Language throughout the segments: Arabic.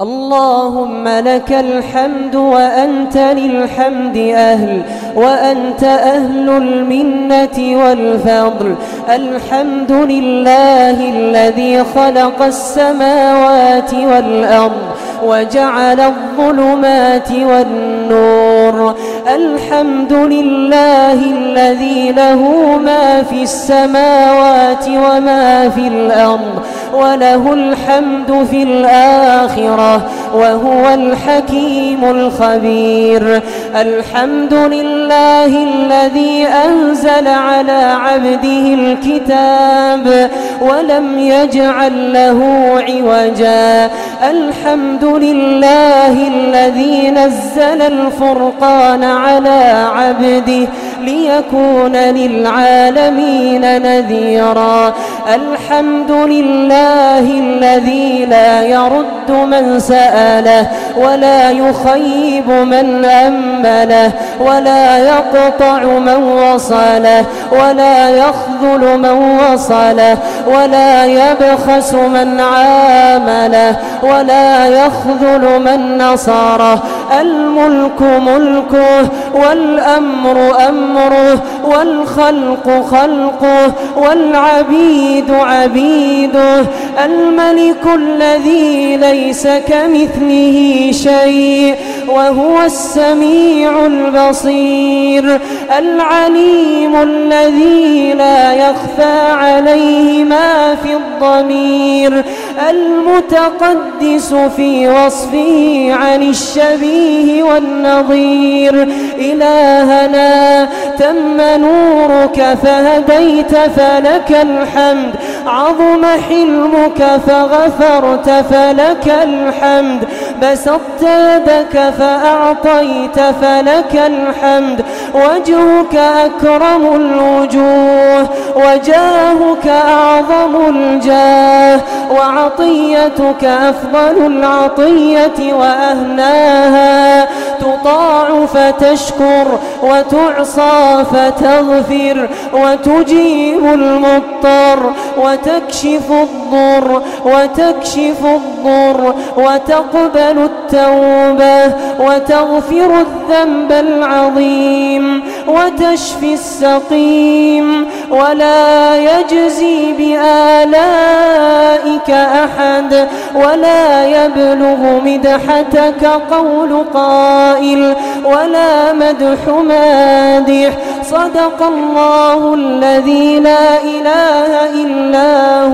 اللهم لك الحمد وأنت للحمد أهل وأنت أهل المنة والفضل. الحمد لله الذي خلق السماوات والأرض وجعل الظلمات والنور. النور. الحمد لله الذي له ما في السماوات وما في الأرض وله الحمد في الآخرة وهو الحكيم الخبير الحمد لله الذي أنزل على عبده الكتاب ولم يجعل له عوجا. الحمد لله الذي نزل الفرقان الفرقان على عبده ليكون للعالمين نذيرا الحمد لله الذي لا يرد من سأله ولا يخيب من أمله ولا يقطع من وصله ولا يخذل من وصله ولا يبخس من عامله ولا يخذل من نصاره الملك ملك خلقه والأمر أمره والخلق خلقه والعبيد عبيده الملك الذي ليس كمثله شيء وهو السميع البصير العليم الذي لا يخفى عليه ما في الضمير المتقدس في وصفه عن الشبيه والنظير خير. إلهنا تم نورك فهديت فلك الحمد. عظم حلمك فغفرت فلك الحمد. بسطت يدك فأعطيت فلك الحمد. وجهك أكرم الوجوه وجاهك أعظم الجاه وعطيتك أفضل العطية وأهناها تطاع فتشكر وتعصى فتغفر وتجيب المضطر وتكشف الضر وتكشف الضر وتقبل التوبة وتغفر الذنب العظيم. الحميم وتشفي السقيم ولا يجزي بآلائك أحد ولا يبلغ مدحتك قول قائل ولا مدح مادح. صدق الله الذي لا إله إلا هو.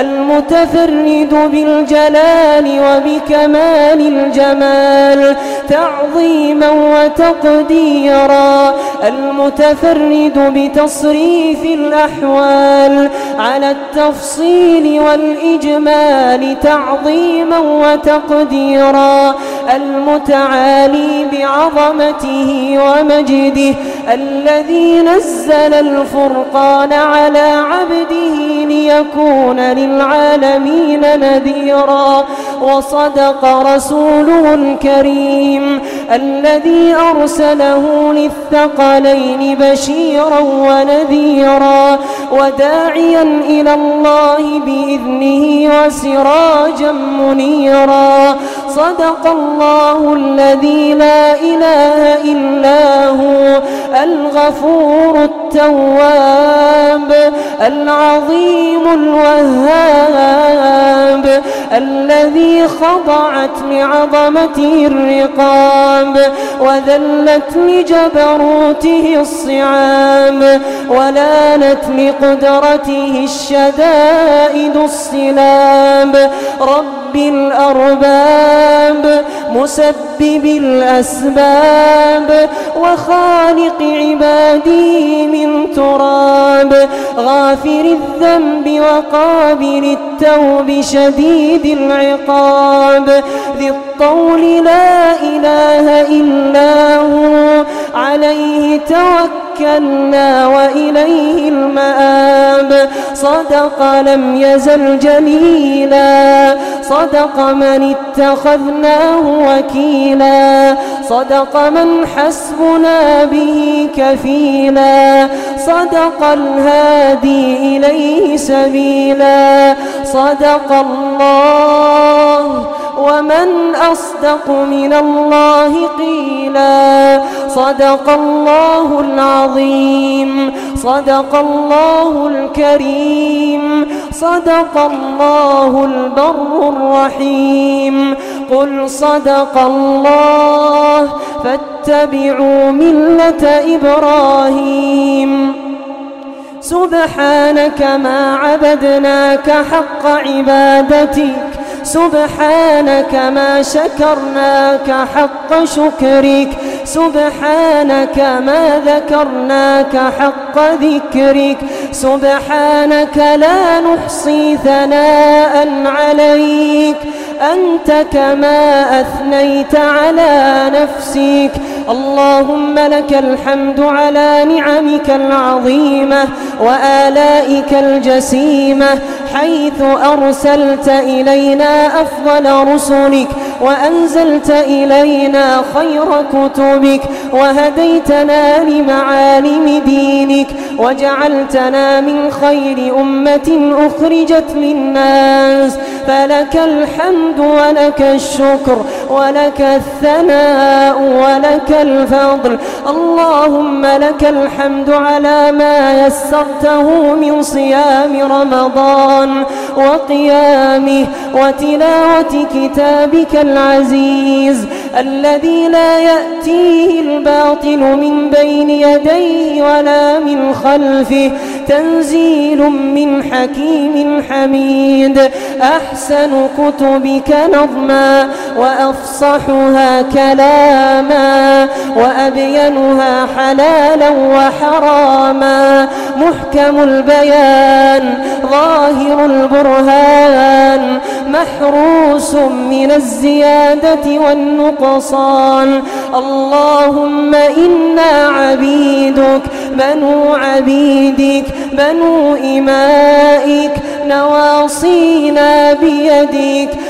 المتفرد بالجلال وبكمال الجمال تعظيما وتقديرا. المتفرد بتصريف الأحوال على التفصيل والإجمال تعظيما وتقديرا. المتعالي بعظمته ومجده الذي نزل الفرقان على عبده ليكون للعالمين نذيرا وصدق رسوله الكريم الذي أرسله للثقلين بشيرا ونذيرا وداعيا إلى الله بإذنه وسراجا منيرا صدق الله الله الذي لا إله إلا هو الغفور التواب العظيم الوهاب الذي خضعت لعظمته الرقاب وذلت لجبروته الصعاب ولانت لقدرته الشدائد الصلاب رب رب الأرباب مسبب الأسباب وخالق عبادي من تراب. غافر الذنب وقابل التوب شديد العقاب. ذي الطول لا إله إلا هو عليه توكلنا وإليه المآب. صدق لم يزل جميلا. صدق صدق من اتخذناه وكيلا. صدق من حسبنا به كفيلا. صدق الهادي إليه سبيلا. صدق الله ومن أصدق من الله قيلا صدق الله العظيم صدق الله الكريم صدق الله البر الرحيم قل صدق الله فاتبعوا ملة إبراهيم سبحانك ما عبدناك حق عبادتك سبحانك ما شكرناك حق شكرك. سبحانك ما ذكرناك حق ذكرك. سبحانك لا نحصي ثناء عليك. أنت كما أثنيت على نفسك. اللهم لك الحمد على نعمك العظيمة وآلائك الجسيمة حيث أرسلت إلينا أفضل رسلك. وأنزلت إلينا خير كتبك وهديتنا لمعالم دينك وجعلتنا من خير أمة أخرجت للناس فلك الحمد ولك الشكر ولك الثناء ولك الفضل اللهم لك الحمد على ما يسرته من صيام رمضان وقيامه وتلاوة كتابك العزيز الذي لا يأتيه الباطل من بين يديه ولا من خلفه تنزيل من حكيم حميد. أحسن كتبك نظما وأفصحها كلاما وأبينها حلالا وحراما. محكم البيان ظاهر البرهان محروس من الزيادة والنقصان. اللهم إنا عبيدك بنو عبيدك بنو إمائك نواصينا بيدك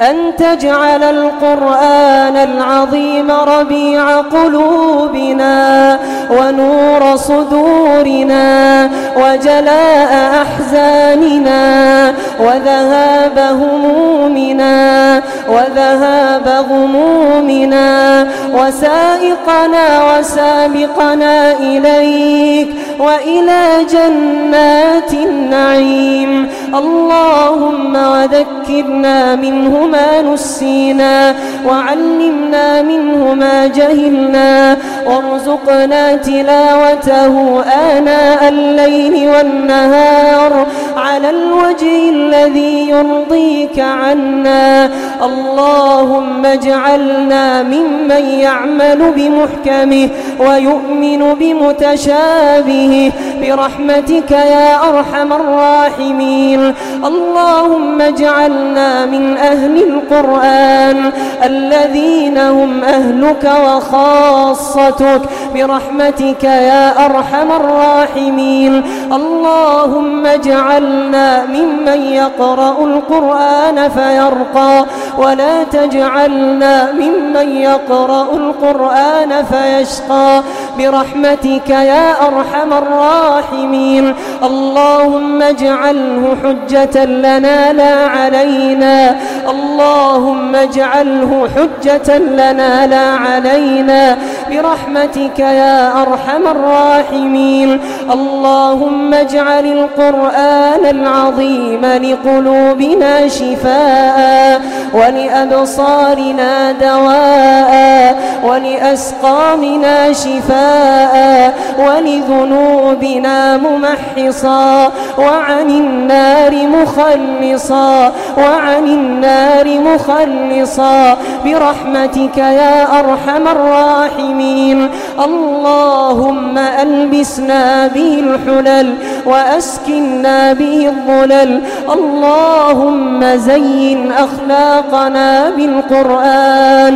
أن تجعل القرآن العظيم ربيع قلوبنا ونور صدورنا وجلاء أحزاننا وذهاب همومنا وذهاب غمومنا وسائقنا وسابقنا إليك وإلى جنات النعيم اللهم وذكرنا منه ما نسينا وعلمنا منه ما جهلنا وارزقنا تلاوته آناء الليل والنهار على الوجه الذي يرضيك عنا. اللهم اجعلنا ممن يعمل بمحكمه ويؤمن بمتشابهه. برحمتك يا أرحم الراحمين. العاقل اللهم اجعلنا من أهل القرآن الذين هم أهلك وخاصتك برحمتك يا أرحم الراحمين. اللهم اجعلنا ممن يقرأ القرآن فيرقى ولا تجعلنا ممن يقرأ القرآن فيشقى برحمتك يا أرحم الراحمين. اللهم اجعله حجة لنا لا علينا. اللهم اجعله حجة لنا لا علينا. برحمتك يا أرحم الراحمين. اللهم اجعل القرآن العظيم لقلوبنا شفاء ولأبصارنا دواء ولأسقامنا شفاء ولذنوبنا ممحصا. وعن النار النار مخلصا وعن النار مخلصا برحمتك يا أرحم الراحمين. اللهم ألبسنا به الحلل وأسكنا به الظلل. اللهم زين أخلاقنا بالقرآن.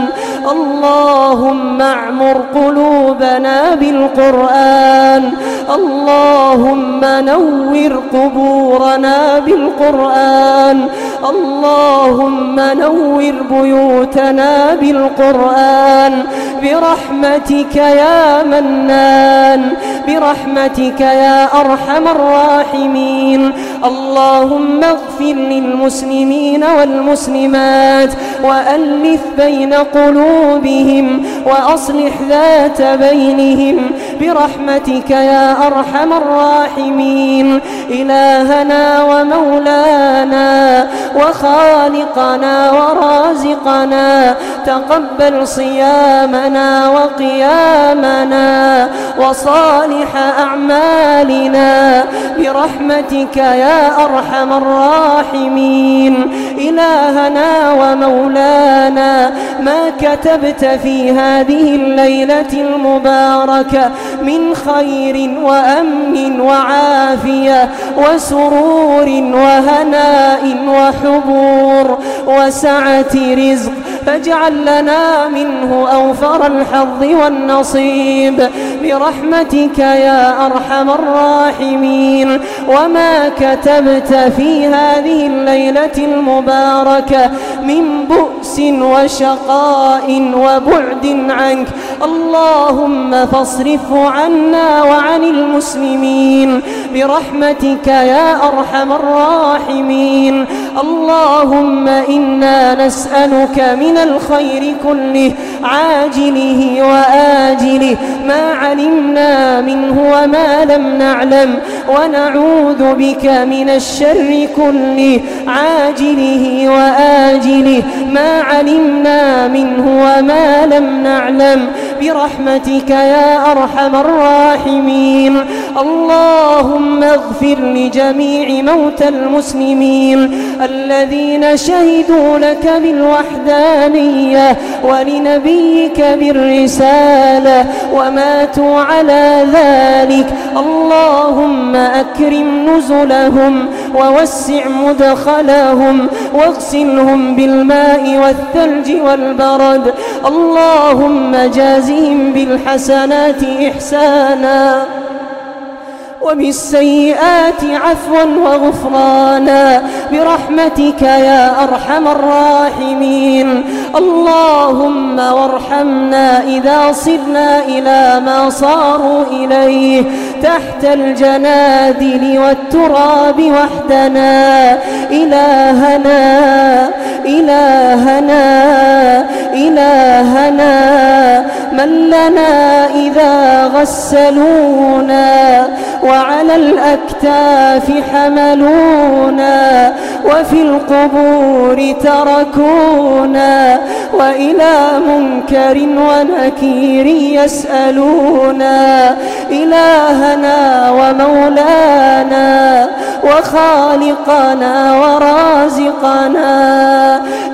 اللهم أعمر قلوبنا بالقرآن. اللهم نور قبورنا بالقرآن اللهم نور بيوتنا بالقرآن. برحمتك يا منان. برحمتك يا أرحم الراحمين. اللهم اغفر للمسلمين والمسلمات وألف بين قلوبهم وأصلح ذات بينهم. برحمتك يا أرحم الراحمين. إلهنا و مولانا وخالقنا ورازقنا. تقبل صيامنا وقيامنا. وصالح أعمالنا برحمتك يا أرحم الراحمين. إلهنا ومولانا ما كتبت في هذه الليلة المباركة من خير وأمن وعافية وسرور وهناء وحبور وسعة رزق. فاجعل لنا منه أوفر الحظ والنصيب. برحمتك برحمتك يا أرحم الراحمين. وما كتبت في هذه الليلة المباركة من بؤس وشقاء وبعد عنك. اللهم فاصرفه عنا وعن المسلمين. برحمتك يا أرحم الراحمين. اللهم إنا نسألك من الخير كله عاجله وآجله ما علمنا منه وما لم نعلم ونعوذ بك من الشر كله عاجله وآجله. ما علمنا منه وما لم نعلم برحمتك يا أرحم الراحمين. اللهم اغفر لجميع موتى المسلمين الذين شهدوا لك بالوحدانية ولنبيك بالرسالة وما وماتوا على ذلك. اللهم أكرم نزلهم ووسع مدخلهم واغسلهم بالماء والثلج والبرد. اللهم جازهم بالحسنات إحسانا. وبالسيئات عفوا وغفرانا برحمتك يا أرحم الراحمين. اللهم وارحمنا إذا صرنا إلى ما صاروا إليه تحت الجنادل والتراب وحدنا. إلهنا إلهنا إلهنا من لنا إذا غسلونا. وعلى الأكتاف حملونا وفي القبور تركونا وإلى منكر ونكير يسألونا إلهنا ومولانا وخالقنا ورازقنا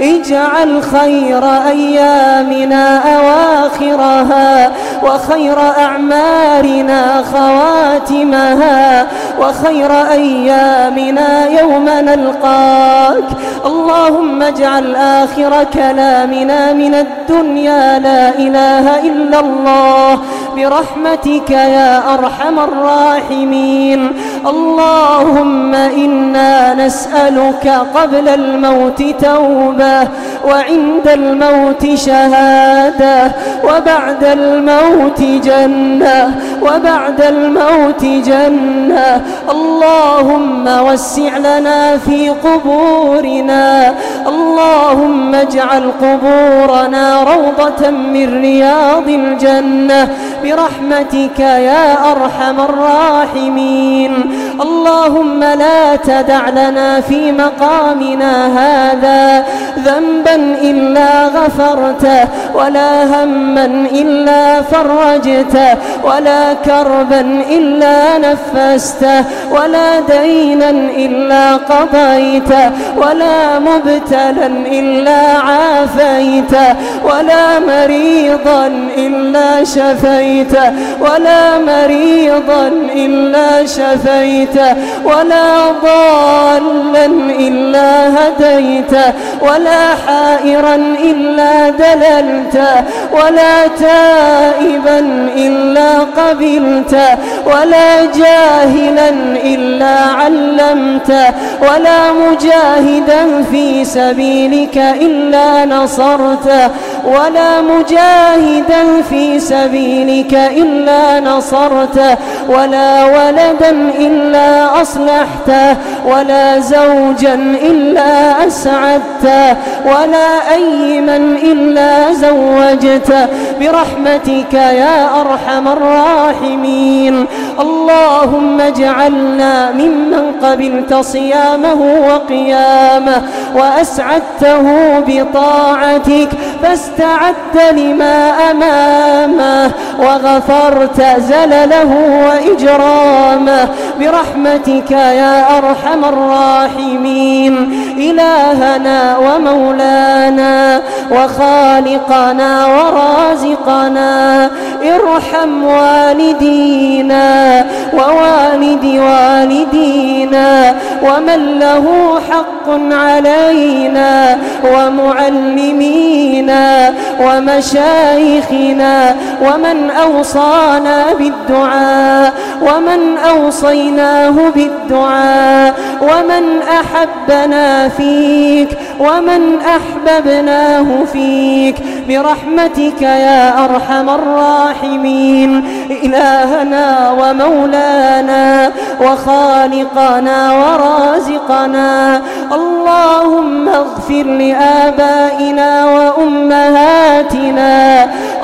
اجعل خير أيامنا أواخرها وخير أعمارنا خواتمها وخير أيامنا يوم نلقاها سواك اللهم اجعل آخر كلامنا من الدنيا لا إله إلا الله. برحمتك يا أرحم الراحمين. اللهم إنا نسألك قبل الموت توبة وعند الموت شهادة وبعد الموت جنة وبعد الموت جنة. اللهم وسع لنا في قلوبنا قبورنا. اللهم اجعل قبورنا روضة من رياض الجنة. برحمتك يا أرحم الراحمين. اللهم لا تدع لنا في مقامنا هذا ذنبا إلا غفرته ولا هما إلا فرجته ولا كربا إلا نفسته ولا دينا إلا قضيته ولا مبتلا إلا عافيته ولا مريضا إلا شفيته. شفيته ولا مريضا إلا شفيته ولا ضالا إلا هديته ولا حائرا إلا دللته ولا تائبا إلا قبلته ولا جاهلا إلا علمته ولا مجاهدا في سبيلك إلا نصرته ولا مجاهدا في سبيلك أخيك إلا نصرته ولا ولدا إلا أصلحته ولا زوجا إلا أسعدته ولا أيما إلا زوجته. برحمتك يا أرحم الراحمين. اللهم اجعلنا ممن قبلت صيامه وقيامه وأسعدته بطاعتك فاستعدت لما أمامه وغفرت زلله وإجرامه برحمتك يا أرحم الراحمين. إلهنا ومولانا وخالقنا ورازقنا. ارحم والدينا ووالد والدينا ومن له حق علينا ومعلمينا ومشايخنا ومن أوصانا بالدعاء ومن أوصيناه بالدعاء ومن أحبنا فيك ومن أحببناه فيك برحمتك يا أرحم الراحمين إلهنا ومولانا وخالقنا ورازقنا اللهم واغفر لآبائنا وأمهاتنا.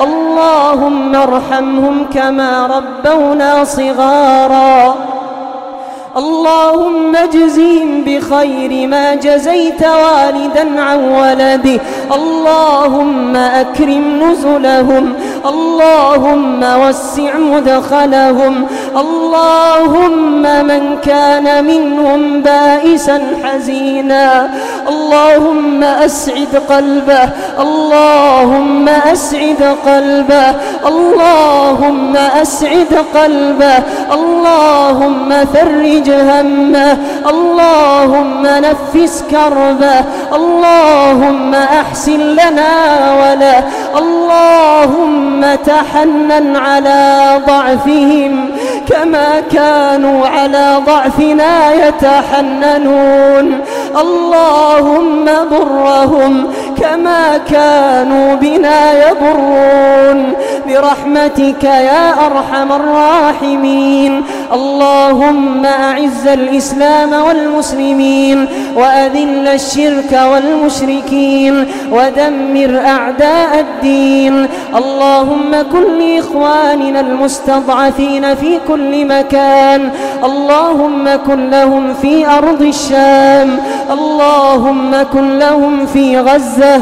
اللهم ارحمهم كما ربونا صغاراً. اللهم اجزهم بخير ما جزيت والدا عن ولده. اللهم أكرم نزلهم. اللهم وسع مدخلهم. اللهم من كان منهم بائسا حزينا. اللهم أسعد قلبه. اللهم أسعد قلبه. اللهم أسعد قلبه. اللهم فرج فرج همه اللهم نفس كربه اللهم أحسن لنا ولا. اللهم تحنن على ضعفهم كما كانوا على ضعفنا يتحننون. اللهم ضرهم كما كانوا بنا يضرون. برحمتك يا أرحم الراحمين. اللهم أعز الإسلام والمسلمين وأذل الشرك والمشركين ودمر أعداء الدين. اللهم كل إخواننا المستضعفين في كل مكان. اللهم كن لهم في أرض الشام. اللهم كن لهم في غزة.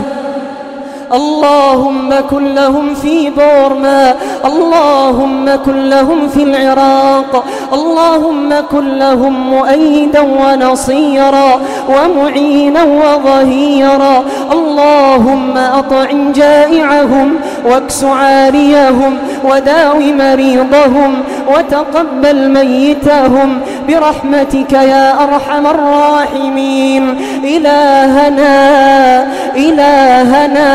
اللهم كن لهم في بورما اللهم كن لهم في العراق اللهم كن لهم مؤيدا ونصيرا ومعينا وظهيرا اللهم أطعم جائعهم واكس عاريهم وداو مريضهم وتقبل ميتهم برحمتك يا أرحم الراحمين. إلهنا إلهنا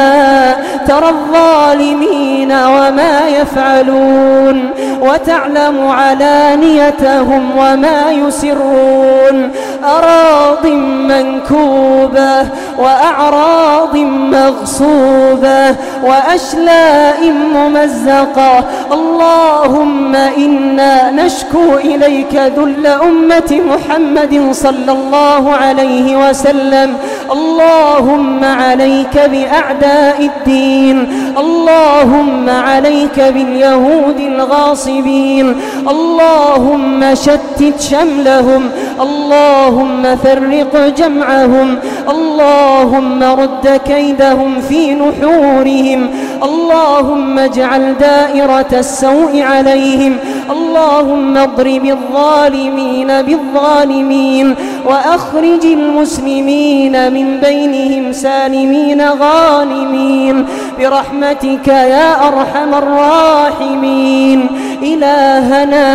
ترى الظالمين وما يفعلون وتعلم علانيتهم وما يسرون. أراض منكوبة وأعراض مغصوبة وأشلاء ممزقة. اللهم إنا نشكو إليك ذل أمة محمد صلى الله عليه وسلم. اللهم عليك بأعداء الدين. اللهم عليك باليهود الغاصبين. اللهم شتت شملهم. اللهم اللهم فرق جمعهم اللهم رد كيدهم في نحورهم اللهم اجعل دائرة السوء عليهم اللهم اضرب الظالمين بالظالمين وأخرج المسلمين من بينهم سالمين غانمين برحمتك يا أرحم الراحمين. إلهنا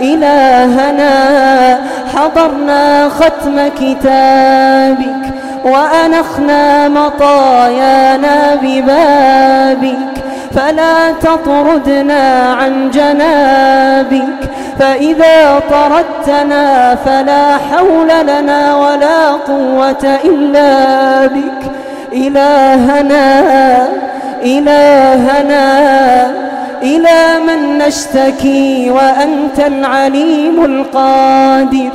إلهنا حضرنا ختم كتابك وأنخنا مطايانا ببابك فلا تطردنا عن جنابك فإذا طردتنا فلا حول لنا ولا قوة إلا بك. إلهنا إلهنا إلى من نشتكي وأنت العليم القادر.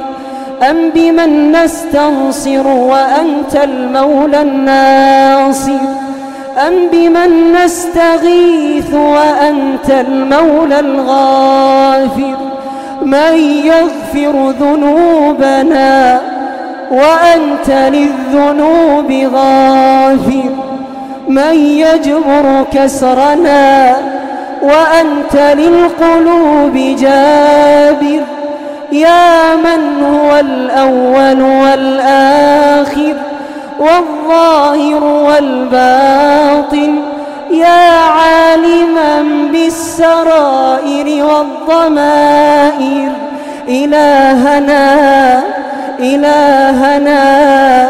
أم بمن نستنصر وأنت المولى الناصر. أم بمن نستغيث وأنت المولى الغافر. من يغفر ذنوبنا وأنت للذنوب غافر. من يجبر كسرنا وأنت للقلوب جابر. يا من هو الأول والآخر. والظاهر والباطن. يا عالما بالسرائر والضمائر. إلهنا إلهنا إلهنا,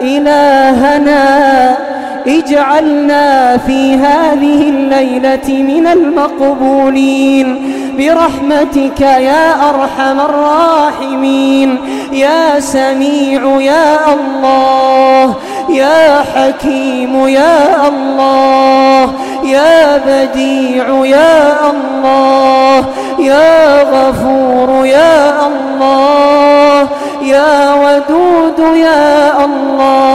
إلهنا اجعلنا في هذه الليلة من المقبولين. برحمتك يا أرحم الراحمين. يا سميع يا الله. يا حكيم يا الله. يا بديع يا الله. يا غفور يا الله. يا ودود يا الله.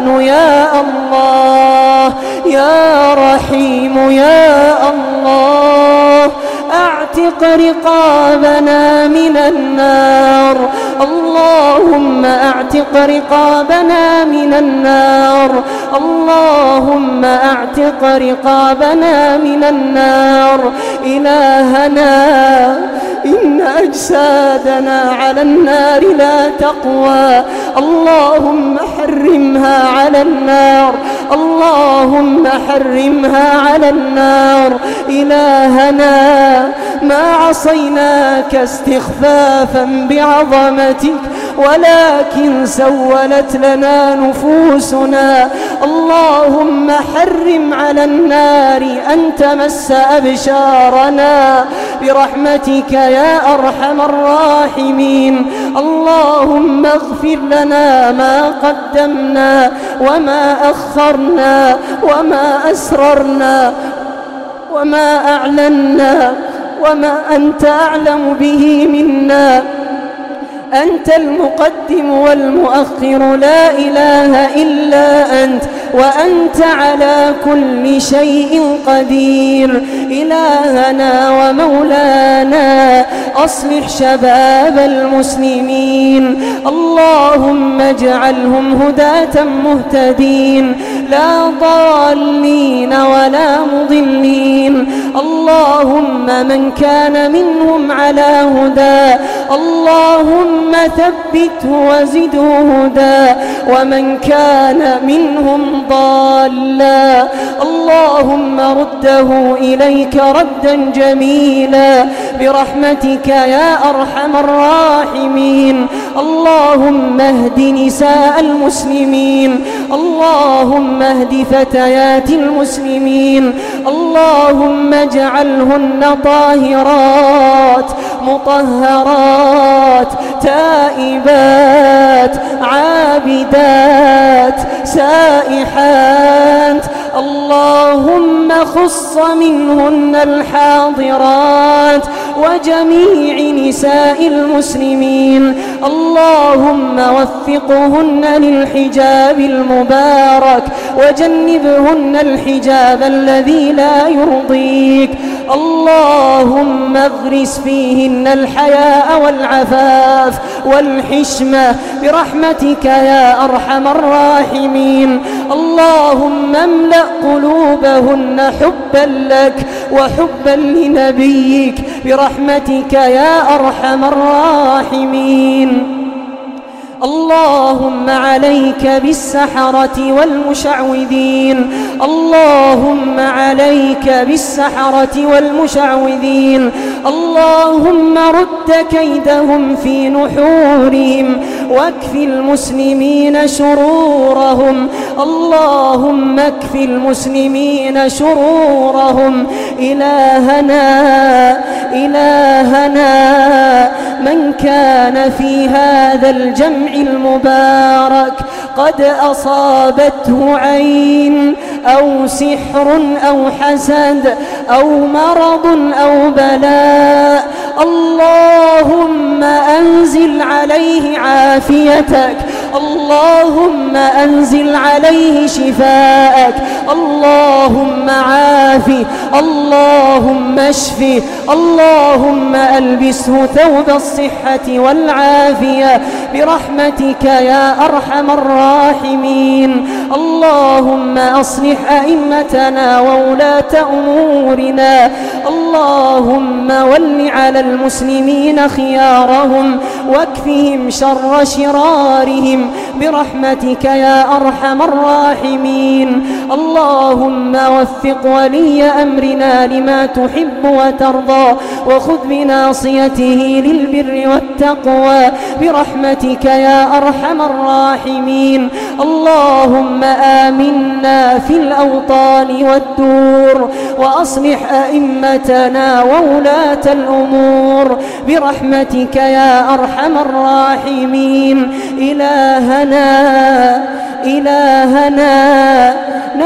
الرحمن يا الله يا رحيم يا الله. أعتق رقابنا من النار. اللهم أعتق رقابنا من النار. اللهم أعتق رقابنا من النار. إلهنا إن أجسادنا على النار لا تقوى. اللهم حرمها على النار. اللهم حرمها على النار إلهنا ما عصيناك استخفافا بعظمتك ولكن سولت لنا نفوسنا اللهم حرم على النار أن تمس أبشارنا برحمتك يا أرحم الراحمين اللهم اغفر لنا ما قدمنا وما أخرنا أسررنا وما أسررنا وما أعلنا وما أنت أعلم به منا أنت المقدم والمؤخر لا إله إلا أنت وأنت على كل شيء قدير. إلهنا ومولانا أصلح شباب المسلمين. اللهم اجعلهم هداة مهتدين. لا ضالين ولا مضلين. اللهم من كان منهم على هدى. اللهم اللهم ثبته وزده هدى ومن كان منهم ضالا. اللهم رده إليك ردا جميلا. برحمتك يا أرحم الراحمين. اللهم اهد نساء المسلمين. اللهم اهد فتيات المسلمين. اللهم اللهم اجعلهن طاهرات مطهرات تائبات عابدات سائحات. اللهم خص منهن الحاضرات وجميع نساء المسلمين. اللهم وفقهن للحجاب المبارك وجنبهن الحجاب الذي لا يرضيك. اللهم اغرس فيهن الحياء والعفاف والحشمة برحمتك يا أرحم الراحمين. اللهم املأ قلوبهن حبا لك وحبا لنبيك برحمتك يا أرحم الراحمين. اللهم عليك بالسحرة والمشعوذين. اللهم عليك بالسحرة والمشعوذين. اللهم رد كيدهم في نحورهم واكف المسلمين شرورهم. اللهم اكف المسلمين شرورهم. إلهنا إلهنا من كان في هذا الجمع المبارك قد أصابته عين أو سحر أو حسد أو مرض أو بلاء. اللهم أنزل عليه عافيتك. اللهم أنزل عليه شفاءك. اللهم عافي. اللهم اشفي اللهم ألبسه ثوب الصحة والعافية برحمتك يا أرحم الراحمين. اللهم أصلح أئمتنا وولاة أمورنا. اللهم ول على المسلمين خيارهم واكفهم شر شرارهم برحمتك يا أرحم الراحمين. اللهم وفق ولي أمرنا أمرنا لما تحب وترضى وخذ بناصيته للبر والتقوى. برحمتك يا أرحم الراحمين. اللهم آمنا في الأوطان والدور وأصلح أئمتنا وولاة الأمور. برحمتك يا أرحم الراحمين. إلهنا إلهنا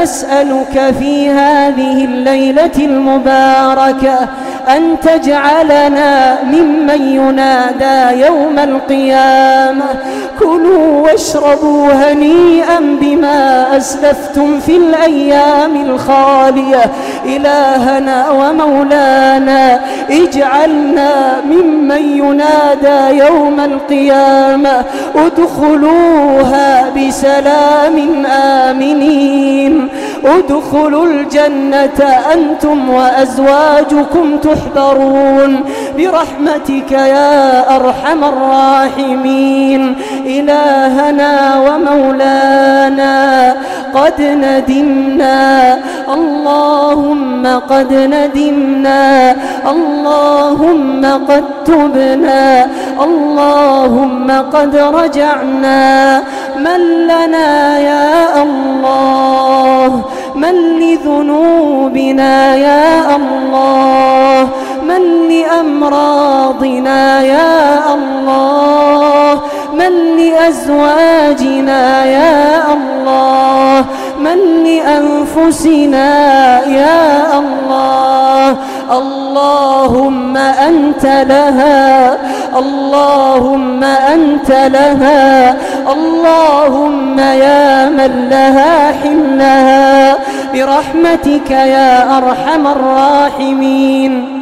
أسألك في هذه الليلة المباركة أن تجعلنا ممن ينادى يوم القيامة. كلوا واشربوا هنيئا بما أسلفتم في الأيام الخالية. إلهنا ومولانا اجعلنا ممن ينادى يوم القيامة. ادخلوها بسلام آمنين. ادخلوا الجنة أنتم وأزواجكم تحبون يحبرون برحمتك يا أرحم الراحمين. إلهنا ومولانا قد ندمنا. اللهم قد ندمنا. اللهم قد تبنا. اللهم قد رجعنا. من لنا يا الله؟ من لذنوبنا يا الله؟ أمراضنا يا الله. من لأزواجنا يا الله. من لأنفسنا يا الله. اللهم أنت لها اللهم أنت لها اللهم يا من لها حنها برحمتك يا أرحم الراحمين.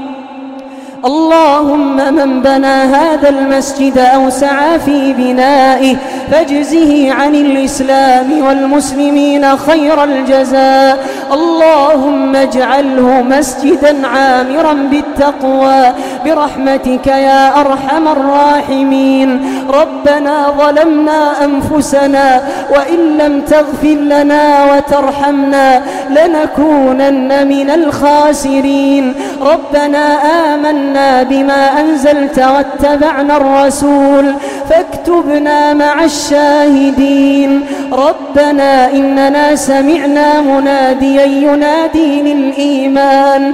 اللهم من بنى هذا المسجد أو سعى في بنائه فاجزه عن الإسلام والمسلمين خير الجزاء اللهم اجعله مسجدا عامرا بالتقوى برحمتك يا أرحم الراحمين ربنا ظلمنا أنفسنا وإن لم تغفر لنا وترحمنا لنكونن من الخاسرين ربنا آمنا آمنا بما أنزلت واتبعنا الرسول فاكتبنا مع الشاهدين ربنا إننا سمعنا مناديا ينادي للإيمان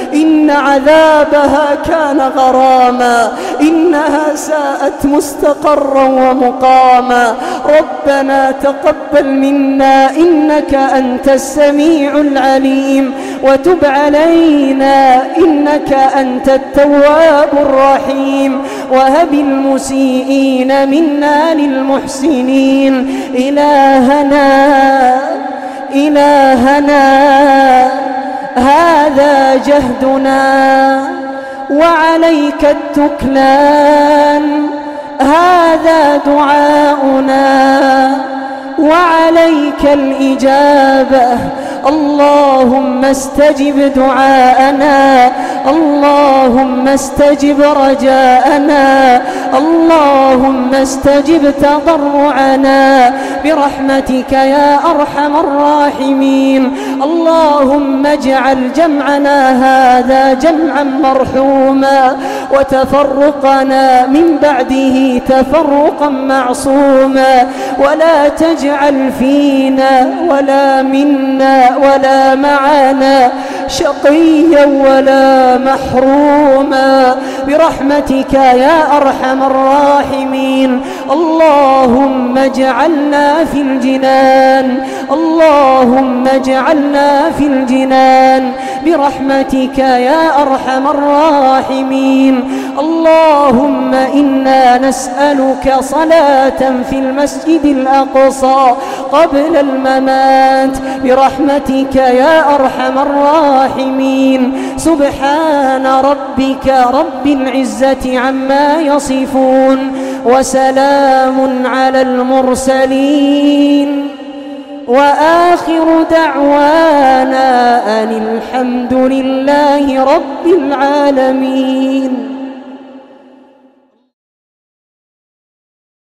إن عذابها كان غراما إنها ساءت مستقرا ومقاما. ربنا تقبل منا إنك أنت السميع العليم. وتب علينا إنك أنت التواب الرحيم. وهب المسيئين منا للمحسنين. إلهنا إلهنا. هذا جهدنا وعليك التكلان. هذا دعاؤنا وعليك الإجابة. اللهم استجب دعاءنا. اللهم استجب رجاءنا. اللهم استجب تضرعنا. برحمتك يا أرحم الراحمين. اللهم اجعل جمعنا هذا جمعا مرحوما. وتفرقنا من بعده تفرقا معصوما. ولا تجعل فينا ولا منا ولا معنا شقيا ولا محروما برحمتك يا أرحم الراحمين. اللهم اجعلنا في الجنان. اللهم اجعلنا في الجنان. برحمتك يا أرحم الراحمين. اللهم إنا نسألك صلاة في المسجد الأقصى قبل الممات. برحمتك يا أرحم الراحمين. سبحان ربك رب بالعزة عما يصفون وسلام على المرسلين وآخر دعوانا أن الحمد لله رب العالمين